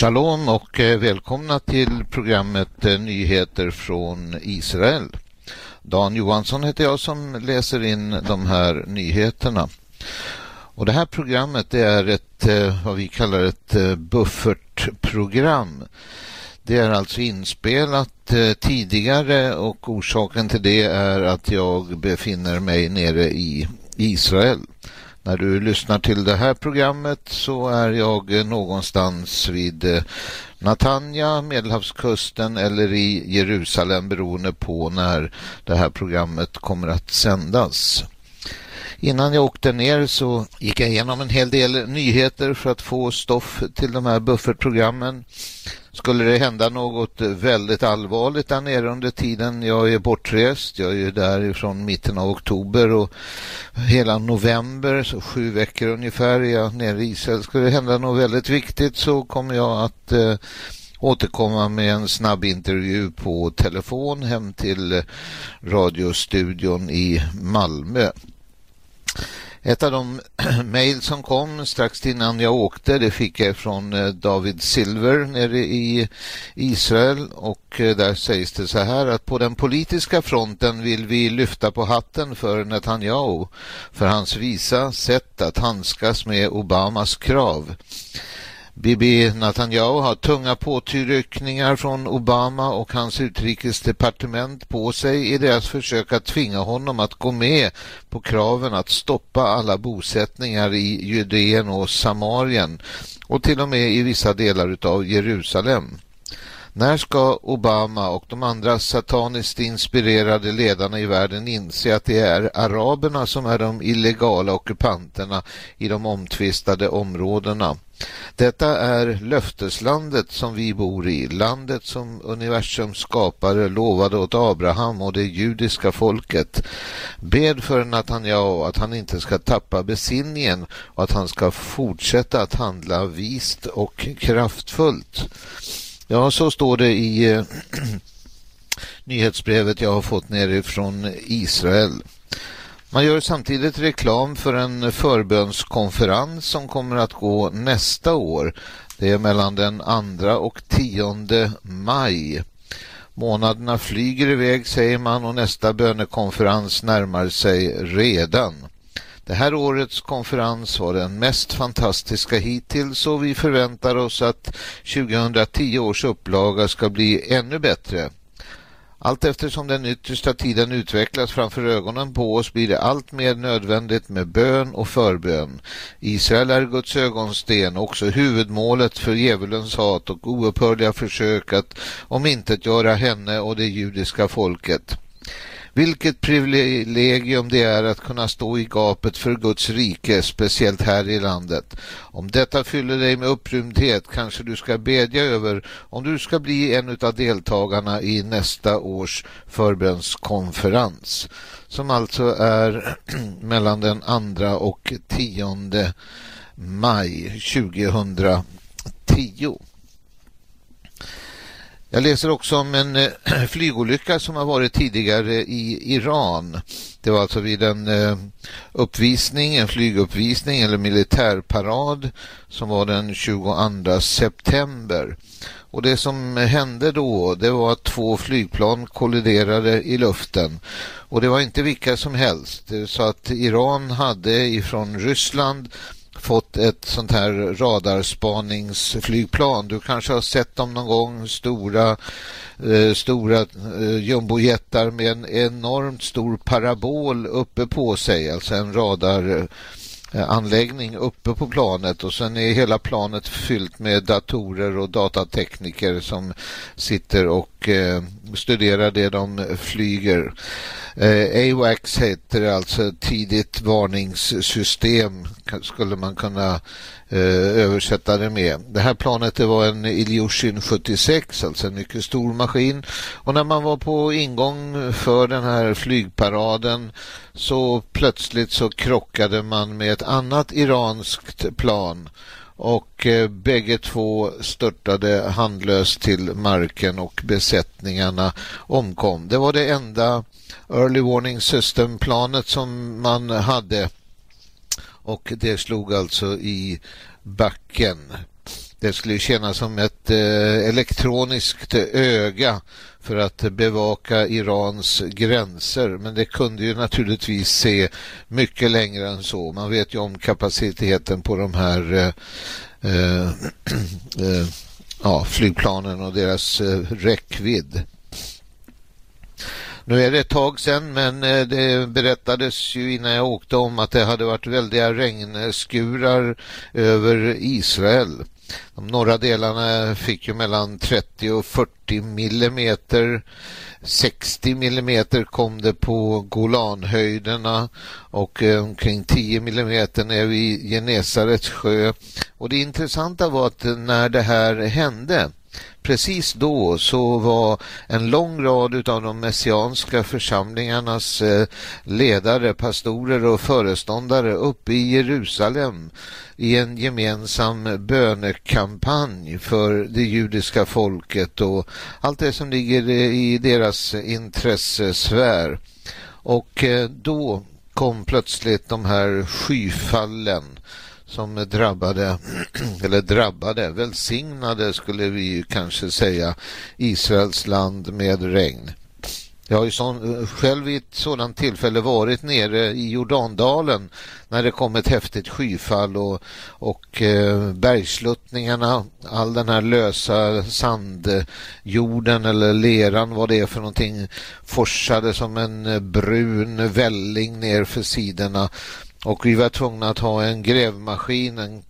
Shalom och eh, välkomna till programmet eh, Nyheter från Israel. Dan Johansson heter jag som läser in de här nyheterna. Och det här programmet det är ett, eh, vad vi kallar ett buffertprogram. Det är alltså inspelat tidigare och orsaken till det är att jag befinner mig nere i Israel. När du lyssnar till det här programmet så är jag eh, någonstans vid eh, Natanja, Medelhavskusten eller i Jerusalem beroende på när det här programmet kommer att sändas. Innan jag åkte ner så gick jag igenom en hel del nyheter för att få stoff till de här buffertprogrammen. Skulle det hända något väldigt allvarligt där nere under tiden jag är bortrest, jag är ju därifrån mitten av oktober och hela november, så sju veckor ungefär är jag nere i Israel. Skulle det hända något väldigt viktigt så kommer jag att eh, återkomma med en snabb intervju på telefon hem till eh, radiostudion i Malmö. Ett av de mejl som kom strax innan jag åkte det fick jag från eh, David Silver nere i Israel och eh, där sägs det så här att på den politiska fronten vill vi lyfta på hatten för Netanyahu för hans visa sätt att handskas med Obamas krav. Bibi Netanyahu har tunga påtryckningar från Obama och hans utrikesdepartement på sig i deras försök att tvinga honom att gå med på kraven att stoppa alla bosättningar i Judeen och Samarien och till och med i vissa delar av Jerusalem. När ska Obama och de andra sataniskt inspirerade ledarna i världen inse att det är araberna som är de illegala ockupanterna i de omtvistade områdena? Detta är löfteslandet som vi bor i, landet som universums skapare lovade åt Abraham och det judiska folket. Bed för Netanyahu att han inte ska tappa besinningen och att han ska fortsätta att handla vist och kraftfullt. Ja, så står det i eh, nyhetsbrevet jag har fått nerifrån Israel. Man gör samtidigt reklam för en förbönskonferens som kommer att gå nästa år. Det är mellan den 2 och 10 maj. Månaderna flyger iväg säger man och nästa bönekonferens närmar sig redan. Det här årets konferens var den mest fantastiska hittills och vi förväntar oss att 2010 års upplaga ska bli ännu bättre. Allt eftersom den yttersta tiden utvecklas framför ögonen på oss blir det allt mer nödvändigt med bön och förbön. Israel är Guds ögonsten, också huvudmålet för djävulens hat och oupphörliga försök att omintetgöra henne och det judiska folket. Vilket privilegium det är att kunna stå i gapet för Guds rike, speciellt här i landet. Om detta fyller dig med upprymdhet kanske du ska bedja över om du ska bli en av deltagarna i nästa års förbönskonferens som alltså är mellan den 2 och 10 maj 2010. Jag läser också om en eh, flygolycka som har varit tidigare i Iran. Det var alltså vid en eh, uppvisning, en flyguppvisning eller militärparad som var den 22 september. Och det som hände då, det var att två flygplan kolliderade i luften. Och det var inte vilka som helst. Så att Iran hade ifrån Ryssland fått ett sånt här radarspaningsflygplan. Du kanske har sett dem någon gång, stora, eh, stora eh, jumbojetar med en enormt stor parabol uppe på sig, alltså en radar anläggning uppe på planet och sen är hela planet fyllt med datorer och datatekniker som sitter och och eh, studerar det de flyger. Eh, AWACS heter det alltså tidigt varningssystem skulle man kunna eh, översätta det med. Det här planet det var en Ilyushin 76, alltså en mycket stor maskin. Och när man var på ingång för den här flygparaden så plötsligt så krockade man med ett annat iranskt plan och eh, bägge två störtade handlöst till marken och besättningarna omkom. Det var det enda Early Warning System-planet som man hade och det slog alltså i backen det skulle tjäna som ett eh, elektroniskt öga för att bevaka Irans gränser. Men det kunde ju naturligtvis se mycket längre än så. Man vet ju om kapaciteten på de här eh, eh, eh ja, flygplanen och deras eh, räckvidd. Nu är det ett tag sedan men eh, det berättades ju innan jag åkte om att det hade varit väldiga regnskurar över Israel. De norra delarna fick ju mellan 30 och 40 millimeter. 60 millimeter kom det på Golanhöjderna och eh, omkring 10 millimeter nere vid Genesarets sjö. Och det intressanta var att när det här hände precis då så var en lång rad av de messianska församlingarnas eh, ledare, pastorer och föreståndare uppe i Jerusalem i en gemensam bönekampanj för det judiska folket och allt det som ligger eh, i deras intressesfär. Och eh, då kom plötsligt de här skyfallen som drabbade, eller drabbade, välsignade skulle vi kanske säga, Israels land med regn. Jag har ju sån, själv vid ett sådant tillfälle varit nere i Jordandalen när det kom ett häftigt skyfall och, och eh, bergsluttningarna, all den här lösa sandjorden eller leran, vad det är för någonting, forsade som en eh, brun välling ner för sidorna och vi var tvungna att ha en grävmaskin, en,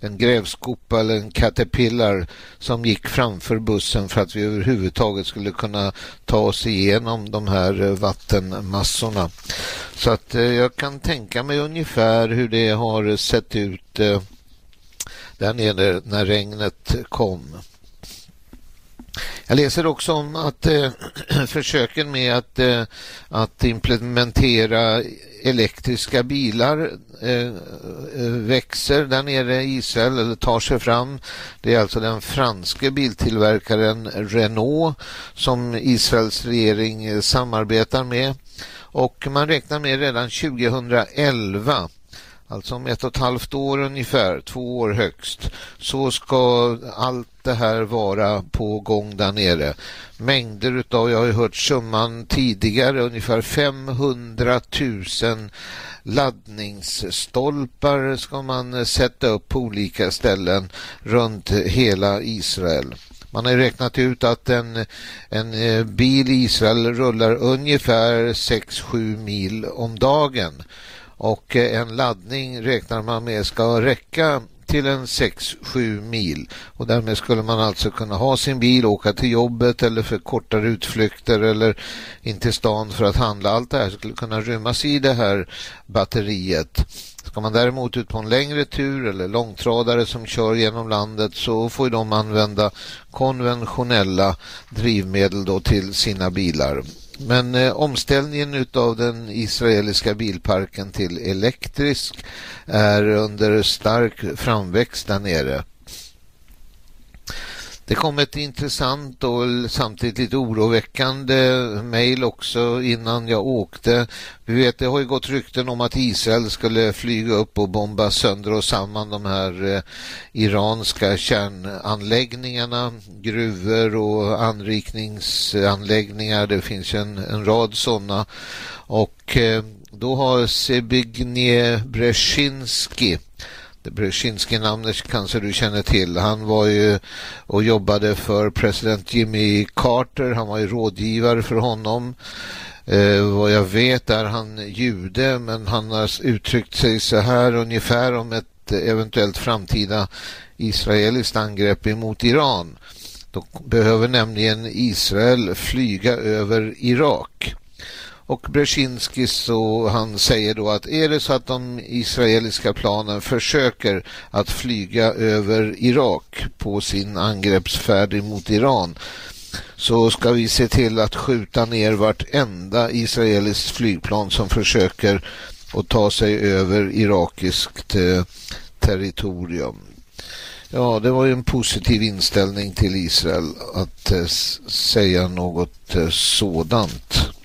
en grävskopa eller en caterpillar som gick framför bussen för att vi överhuvudtaget skulle kunna ta oss igenom de här eh, vattenmassorna. Så att eh, jag kan tänka mig ungefär hur det har sett ut eh, där nere när regnet kom. Jag läser också om att eh, försöken med att, eh, att implementera elektriska bilar eh, eh, växer där nere i Israel eller tar sig fram. Det är alltså den franske biltillverkaren Renault som Israels regering eh, samarbetar med och man räknar med redan 2011 alltså om ett och ett halvt år ungefär, två år högst, så ska allt det här vara på gång där nere. Mängder utav, jag har ju hört summan tidigare, ungefär 500 000 laddningsstolpar ska man sätta upp på olika ställen runt hela Israel. Man har räknat ut att en, en eh, bil i Israel rullar ungefär 6-7 mil om dagen och eh, en laddning räknar man med ska räcka till en 6-7 mil och därmed skulle man alltså kunna ha sin bil, åka till jobbet eller för kortare utflykter eller in till stan för att handla. Allt det här skulle kunna rymmas i det här batteriet. Ska man däremot ut på en längre tur eller långtradare som kör genom landet så får de använda konventionella drivmedel då till sina bilar. Men eh, omställningen utav den israeliska bilparken till elektrisk är under stark framväxt där nere. Det kom ett intressant och samtidigt lite oroväckande mejl också innan jag åkte. Vi vet, det har ju gått rykten om att Israel skulle flyga upp och bomba sönder och samman de här eh, iranska kärnanläggningarna, gruvor och anrikningsanläggningar. Det finns en, en rad sådana. Och eh, då har Zbigniew Brzezinski Brzezinski-namnet kanske du känner till. Han var ju och jobbade för president Jimmy Carter. Han var ju rådgivare för honom. Eh, vad jag vet är han jude men han har uttryckt sig så här ungefär om ett eventuellt framtida israeliskt angrepp emot Iran. Då behöver nämligen Israel flyga över Irak. Och Brzezinski så han säger då att är det så att de israeliska planen försöker att flyga över Irak på sin angreppsfärd mot Iran så ska vi se till att skjuta ner vartenda israeliskt flygplan som försöker att ta sig över irakiskt eh, territorium. Ja, det var ju en positiv inställning till Israel att eh, säga något eh, sådant.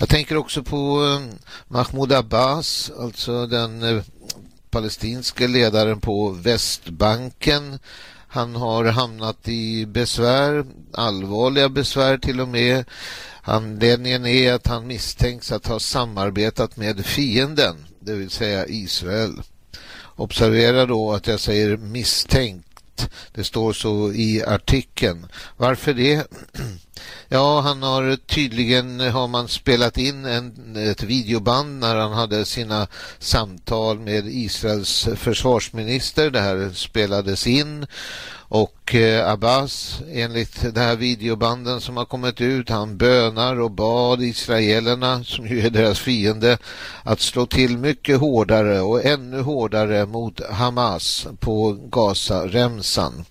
Jag tänker också på eh, Mahmoud Abbas, alltså den eh, palestinske ledaren på Västbanken. Han har hamnat i besvär, allvarliga besvär till och med. Anledningen är att han misstänks att ha samarbetat med fienden, det vill säga Israel. Observera då att jag säger misstänkt. Det står så i artikeln. Varför det? Ja, han har tydligen har man spelat in en, ett videoband när han hade sina samtal med Israels försvarsminister. Det här spelades in och eh, Abbas, enligt det här videobanden som har kommit ut, han bönar och bad israelerna, som ju är deras fiende, att slå till mycket hårdare och ännu hårdare mot Hamas på Gaza-remsan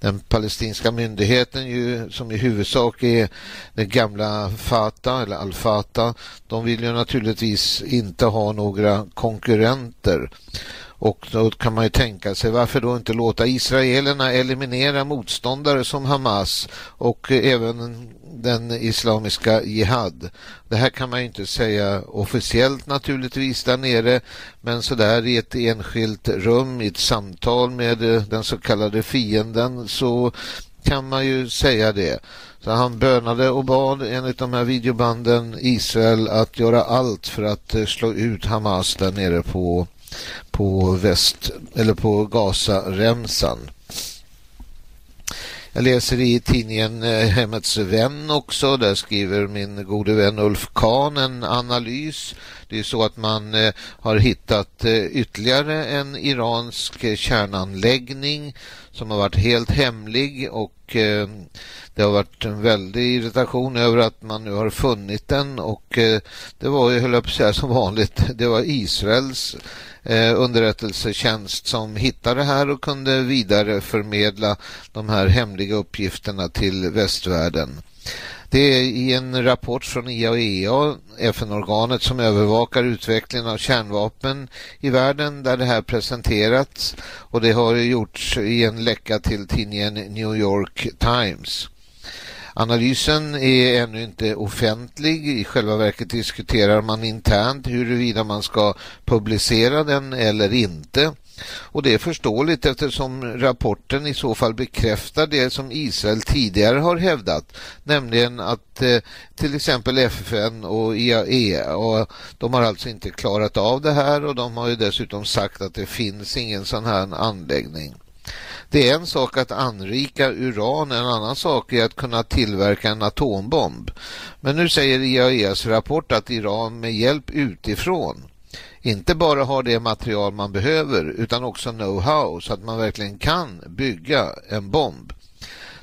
den palestinska myndigheten ju, som i huvudsak är den gamla Fatah eller Al-Fatah, de vill ju naturligtvis inte ha några konkurrenter. Och då kan man ju tänka sig varför då inte låta israelerna eliminera motståndare som Hamas och även den islamiska jihad. Det här kan man ju inte säga officiellt naturligtvis där nere men så där i ett enskilt rum i ett samtal med eh, den så kallade fienden så kan man ju säga det. Så han bönade och bad enligt de här videobanden Israel att göra allt för att eh, slå ut Hamas där nere på på väst eller på Gaza-remsan. Jag läser i tidningen eh, Hemmets vän också. Där skriver min gode vän Ulf Kahn en analys. Det är så att man eh, har hittat eh, ytterligare en iransk kärnanläggning som har varit helt hemlig och eh, det har varit en väldig irritation över att man nu har funnit den och eh, det var ju, höll jag på att säga som vanligt, det var Israels eh, underrättelsetjänst som hittade det här och kunde vidareförmedla de här hemliga uppgifterna till västvärlden. Det är i en rapport från IAEA, FN-organet som övervakar utvecklingen av kärnvapen i världen, där det här presenterats och det har gjorts i en läcka till tidningen New York Times. Analysen är ännu inte offentlig. I själva verket diskuterar man internt huruvida man ska publicera den eller inte. Och det är förståeligt eftersom rapporten i så fall bekräftar det som Israel tidigare har hävdat, nämligen att eh, till exempel FN och IAEA, och de har alltså inte klarat av det här och de har ju dessutom sagt att det finns ingen sån här anläggning. Det är en sak att anrika uran, en annan sak är att kunna tillverka en atombomb. Men nu säger IAEAs rapport att Iran med hjälp utifrån inte bara har det material man behöver utan också know-how så att man verkligen kan bygga en bomb.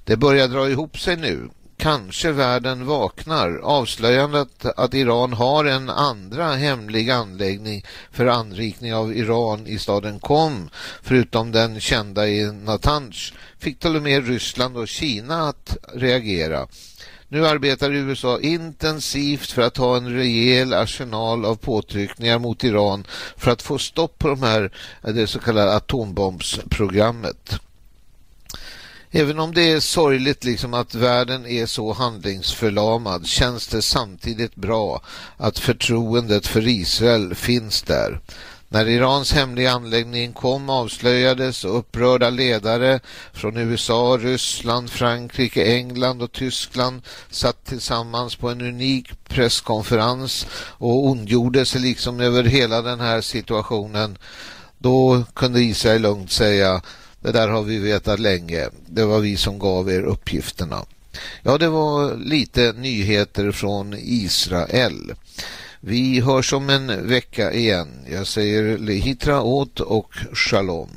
Det börjar dra ihop sig nu Kanske världen vaknar. Avslöjandet att Iran har en andra hemlig anläggning för anrikning av Iran i staden Qom, förutom den kända i Natanz, fick till och med Ryssland och Kina att reagera. Nu arbetar USA intensivt för att ha en rejäl arsenal av påtryckningar mot Iran för att få stopp på de här, det så kallade atombombsprogrammet. Även om det är sorgligt liksom att världen är så handlingsförlamad känns det samtidigt bra att förtroendet för Israel finns där. När Irans hemliga anläggning kom avslöjades och upprörda ledare från USA, Ryssland, Frankrike, England och Tyskland satt tillsammans på en unik presskonferens och ondgjorde sig liksom över hela den här situationen. Då kunde Israel lugnt säga det där har vi vetat länge. Det var vi som gav er uppgifterna. Ja, det var lite nyheter från Israel. Vi hörs om en vecka igen. Jag säger lehitra åt och shalom.